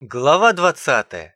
Глава 20.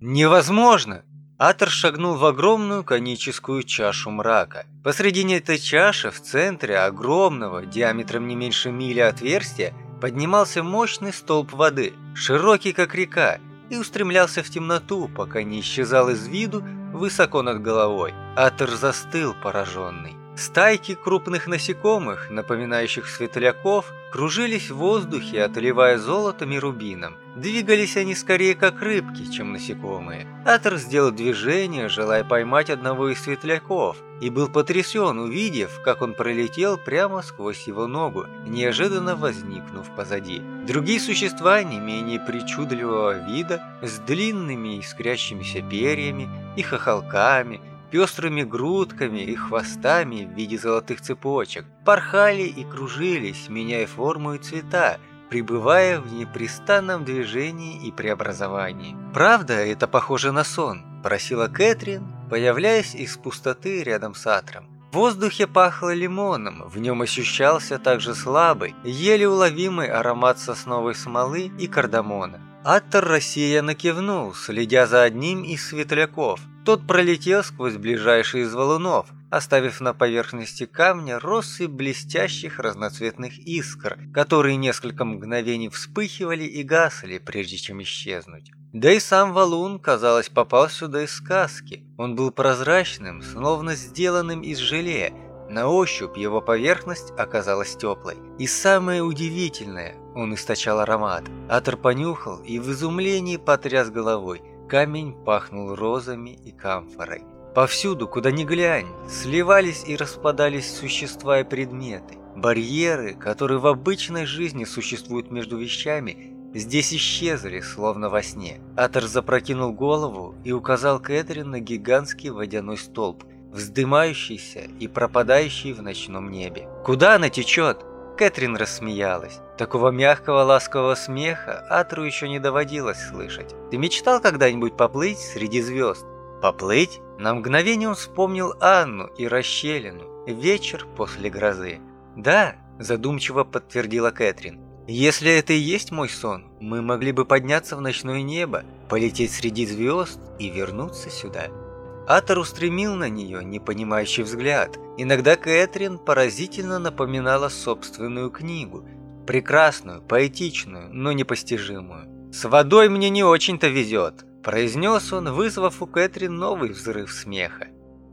Невозможно! Атор шагнул в огромную коническую чашу мрака. Посредине этой чаши, в центре огромного, диаметром не меньше мили отверстия, поднимался мощный столб воды, широкий как река, и устремлялся в темноту, пока не исчезал из виду высоко над головой. Атор застыл, пораженный. Стайки крупных насекомых, напоминающих светляков, кружились в воздухе, отливая золотом и рубином. Двигались они скорее как рыбки, чем насекомые. Атор сделал движение, желая поймать одного из светляков, и был потрясен, увидев, как он пролетел прямо сквозь его ногу, неожиданно возникнув позади. Другие существа, не менее причудливого вида, с длинными искрящимися перьями и хохолками, пестрыми грудками и хвостами в виде золотых цепочек, порхали и кружились, меняя форму и цвета, пребывая в непрестанном движении и преобразовании. «Правда, это похоже на сон?» – просила Кэтрин, появляясь из пустоты рядом с Атром. В воздухе пахло лимоном, в нем ощущался также слабый, еле уловимый аромат сосновой смолы и кардамона. Аттер рассеянно кивнул, следя за одним из светляков – тот пролетел сквозь ближайший из валунов, оставив на поверхности камня россы блестящих разноцветных искр, которые несколько мгновений вспыхивали и гасли, прежде чем исчезнуть. Да и сам валун, казалось, попал сюда из сказки. Он был прозрачным, словно сделанным из желе. На ощупь его поверхность оказалась теплой. И самое удивительное, он источал аромат. Атор понюхал и в изумлении потряс головой – Камень пахнул розами и камфорой. Повсюду, куда ни глянь, сливались и распадались существа и предметы. Барьеры, которые в обычной жизни существуют между вещами, здесь исчезли, словно во сне. Атор запрокинул голову и указал Кэтрин на гигантский водяной столб, вздымающийся и пропадающий в ночном небе. «Куда она течет?» Кэтрин рассмеялась. Такого мягкого, ласкового смеха Атру еще не доводилось слышать. Ты мечтал когда-нибудь поплыть среди звезд? Поплыть? На мгновение он вспомнил Анну и расщелину. Вечер после грозы. Да, задумчиво подтвердила Кэтрин. Если это и есть мой сон, мы могли бы подняться в ночное небо, полететь среди звезд и вернуться сюда. Атор устремил на нее непонимающий взгляд. Иногда Кэтрин поразительно напоминала собственную книгу. Прекрасную, поэтичную, но непостижимую. «С водой мне не очень-то везет», – произнес он, вызвав у Кэтрин новый взрыв смеха.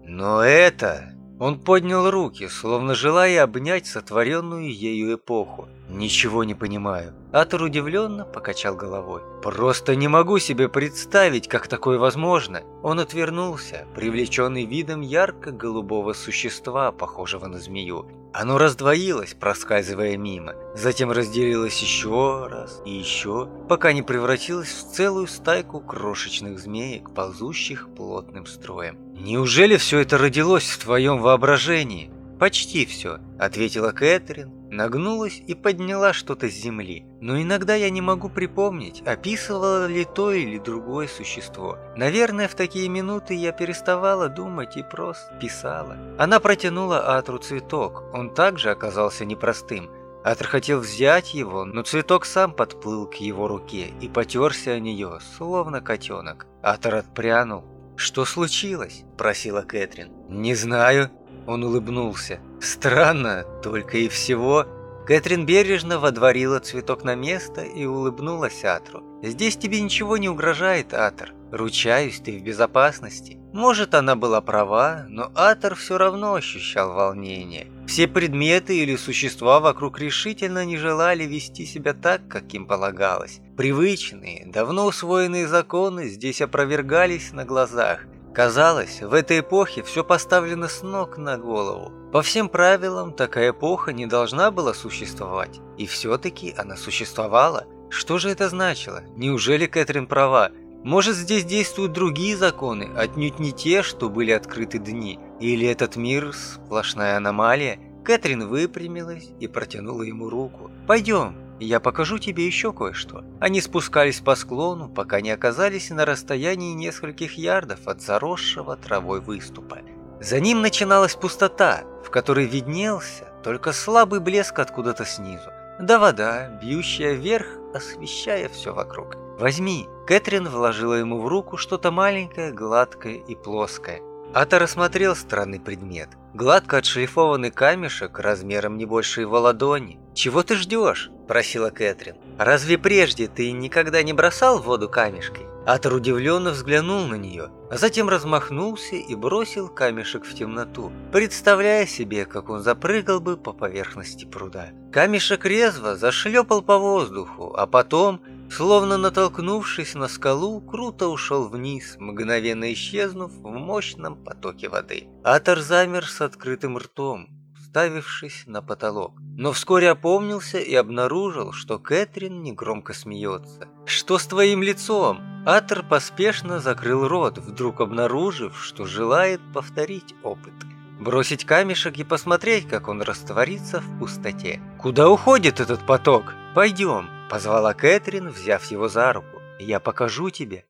«Но это...» Он поднял руки, словно желая обнять сотворенную ею эпоху. «Ничего не понимаю». Атор удивленно покачал головой. «Просто не могу себе представить, как такое возможно». Он отвернулся, привлеченный видом ярко-голубого существа, похожего на змею. Оно раздвоилось, проскальзывая мимо, затем разделилось еще раз и еще, пока не превратилось в целую стайку крошечных змеек, ползущих плотным строем. «Неужели все это родилось в твоем воображении?» «Почти все», — ответила Кэтрин, нагнулась и подняла что-то с земли. «Но иногда я не могу припомнить, описывало ли то или другое существо. Наверное, в такие минуты я переставала думать и просто писала». Она протянула Атру цветок, он также оказался непростым. Атр хотел взять его, но цветок сам подплыл к его руке и потерся о нее, словно котенок. Атр отпрянул. «Что случилось?» – просила Кэтрин. «Не знаю», он улыбнулся. «Странно, только и всего». Кэтрин бережно водворила цветок на место и улыбнулась Атру. «Здесь тебе ничего не угрожает, Атр. Ручаюсь, ты в безопасности». Может, она была права, но Атор все равно ощущал волнение. Все предметы или существа вокруг решительно не желали вести себя так, как им полагалось. Привычные, давно усвоенные законы здесь опровергались на глазах, Казалось, в этой эпохе все поставлено с ног на голову. По всем правилам, такая эпоха не должна была существовать. И все-таки она существовала. Что же это значило? Неужели Кэтрин права? Может, здесь действуют другие законы, отнюдь не те, что были открыты дни? Или этот мир – сплошная аномалия? Кэтрин выпрямилась и протянула ему руку. «Пойдем, я покажу тебе еще кое-что». Они спускались по склону, пока не оказались на расстоянии нескольких ярдов от заросшего травой выступа. За ним начиналась пустота, в которой виднелся только слабый блеск откуда-то снизу, да вода, бьющая вверх, освещая все вокруг. Возьми». Кэтрин вложила ему в руку что-то маленькое, гладкое и плоское. Ата рассмотрел странный предмет. Гладко отшлифованный камешек размером не больше его ладони. «Чего ты ждешь?» – просила Кэтрин. «Разве прежде ты никогда не бросал в воду камешкой?» Атор удивленно взглянул на нее, а затем размахнулся и бросил камешек в темноту, представляя себе, как он запрыгал бы по поверхности пруда. Камешек резво зашлепал по воздуху, а потом, словно натолкнувшись на скалу, круто ушел вниз, мгновенно исчезнув в мощном потоке воды. Атор замер с открытым ртом, уставившись на потолок. Но вскоре опомнился и обнаружил, что Кэтрин негромко смеется. «Что с твоим лицом?» Атор поспешно закрыл рот, вдруг обнаружив, что желает повторить опыт. Бросить камешек и посмотреть, как он растворится в пустоте. «Куда уходит этот поток? Пойдем!» – позвала Кэтрин, взяв его за руку. «Я покажу тебе».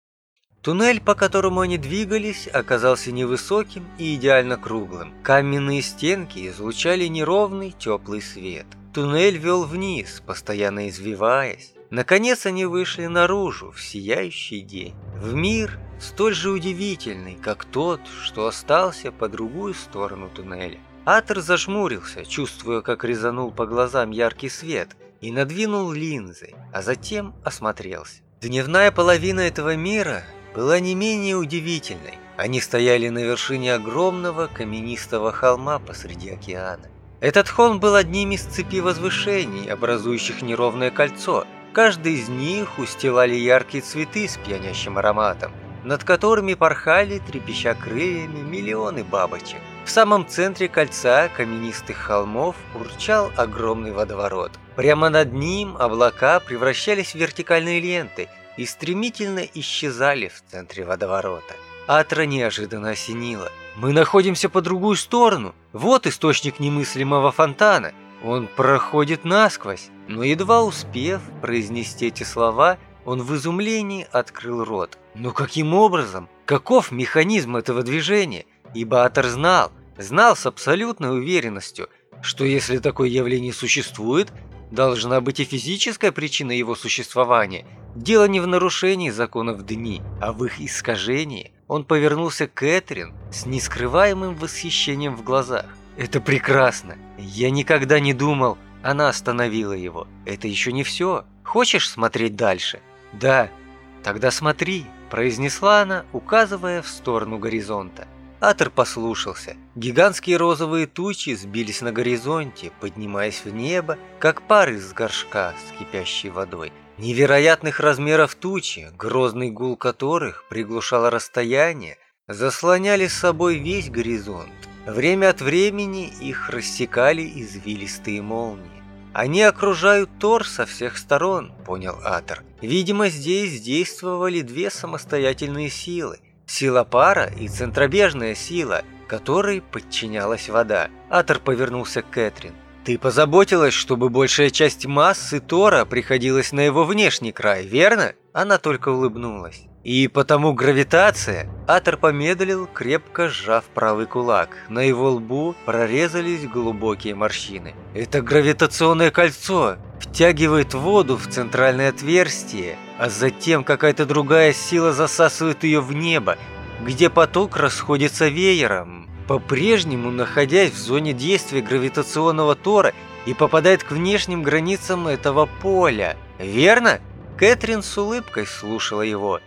Туннель, по которому они двигались, оказался невысоким и идеально круглым. Каменные стенки излучали неровный теплый свет. Туннель вел вниз, постоянно извиваясь. Наконец они вышли наружу в сияющий день. В мир, столь же удивительный, как тот, что остался по другую сторону туннеля. Атер зажмурился, чувствуя, как резанул по глазам яркий свет, и надвинул линзы, а затем осмотрелся. Дневная половина этого мира была не менее удивительной. Они стояли на вершине огромного каменистого холма посреди океана. Этот холм был одним из цепи возвышений, образующих неровное кольцо. Каждый из них устилали яркие цветы с пьянящим ароматом, над которыми порхали, трепеща крыльями, миллионы бабочек. В самом центре кольца каменистых холмов урчал огромный водоворот. Прямо над ним облака превращались в вертикальные ленты – и стремительно исчезали в центре водоворота. Атра неожиданно осенила. «Мы находимся по другую сторону. Вот источник немыслимого фонтана. Он проходит насквозь». Но едва успев произнести эти слова, он в изумлении открыл рот. Но каким образом? Каков механизм этого движения? Ибо Атор знал, знал с абсолютной уверенностью, что если такое явление существует, должна быть и физическая причина его существования – Дело не в нарушении законов дни, а в их искажении. Он повернулся к Кэтрин с нескрываемым восхищением в глазах. «Это прекрасно! Я никогда не думал...» Она остановила его. «Это еще не все. Хочешь смотреть дальше?» «Да». «Тогда смотри», – произнесла она, указывая в сторону горизонта. Атер послушался. Гигантские розовые тучи сбились на горизонте, поднимаясь в небо, как пар из горшка с кипящей водой. Невероятных размеров тучи, грозный гул которых приглушал расстояние, заслоняли с собой весь горизонт. Время от времени их рассекали извилистые молнии. «Они окружают Тор со всех сторон», — понял Атор. «Видимо, здесь действовали две самостоятельные силы. Сила пара и центробежная сила, которой подчинялась вода». Атор повернулся к Кэтрин. Ты позаботилась, чтобы большая часть массы Тора приходилась на его внешний край, верно? Она только улыбнулась. И потому гравитация... Атор помедлил, крепко сжав правый кулак. На его лбу прорезались глубокие морщины. Это гравитационное кольцо втягивает воду в центральное отверстие, а затем какая-то другая сила засасывает ее в небо, где поток расходится веером, по-прежнему находясь в зоне действия гравитационного тора и попадает к внешним границам этого поля. Верно? Кэтрин с улыбкой слушала его.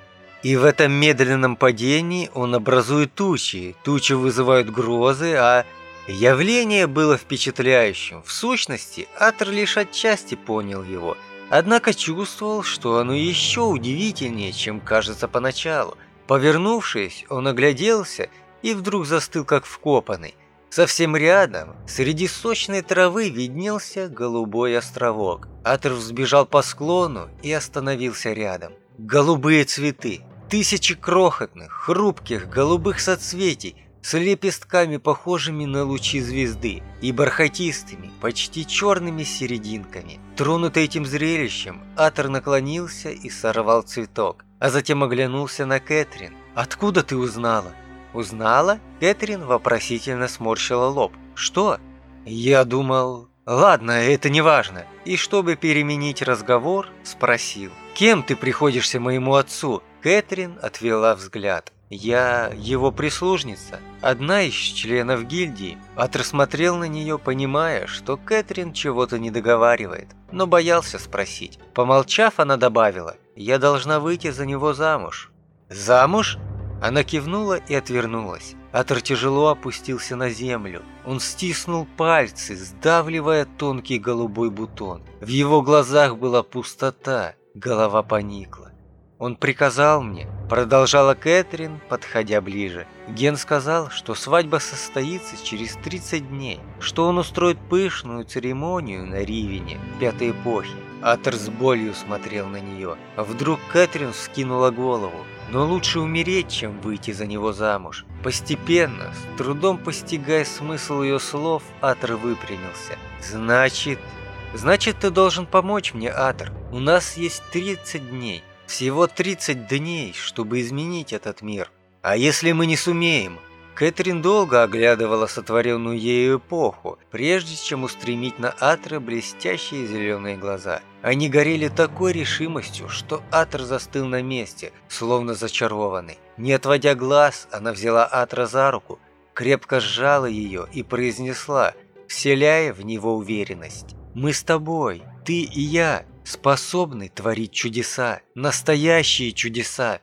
И в этом медленном падении он образует тучи. Тучи вызывают грозы, а явление было впечатляющим. В сущности, Атр лишь отчасти понял его. Однако чувствовал, что оно еще удивительнее, чем кажется поначалу. Повернувшись, он огляделся и вдруг застыл как вкопанный. Совсем рядом, среди сочной травы, виднелся голубой островок. Атр взбежал по склону и остановился рядом. Голубые цветы, тысячи крохотных, хрупких, голубых соцветий, с лепестками, похожими на лучи звезды, и бархатистыми, почти черными серединками. Тронутый этим зрелищем, Атор наклонился и сорвал цветок, а затем оглянулся на Кэтрин. «Откуда ты узнала?» «Узнала?» Кэтрин вопросительно сморщила лоб. «Что?» «Я думал...» «Ладно, это не важно». И чтобы переменить разговор, спросил. Кем ты приходишься моему отцу?» Кэтрин отвела взгляд. «Я его прислужница, одна из членов гильдии». Атр смотрел на нее, понимая, что Кэтрин чего-то не договаривает, но боялся спросить. Помолчав, она добавила, «Я должна выйти за него замуж». «Замуж?» Она кивнула и отвернулась. Атор тяжело опустился на землю. Он стиснул пальцы, сдавливая тонкий голубой бутон. В его глазах была пустота, голова поникла. «Он приказал мне», – продолжала Кэтрин, подходя ближе. Ген сказал, что свадьба состоится через 30 дней, что он устроит пышную церемонию на Ривине пятой эпохи. Атор с болью смотрел на нее. Вдруг Кэтрин вскинула голову. Но лучше умереть, чем выйти за него замуж. Постепенно, с трудом постигая смысл ее слов, Атор выпрямился. «Значит...» «Значит, ты должен помочь мне, Атор. У нас есть 30 дней. Всего 30 дней, чтобы изменить этот мир. А если мы не сумеем?» Кэтрин долго оглядывала сотворенную ею эпоху, прежде чем устремить на Атра блестящие зеленые глаза. Они горели такой решимостью, что Атр застыл на месте, словно зачарованный. Не отводя глаз, она взяла Атра за руку, крепко сжала ее и произнесла, вселяя в него уверенность. «Мы с тобой, ты и я, способны творить чудеса, настоящие чудеса.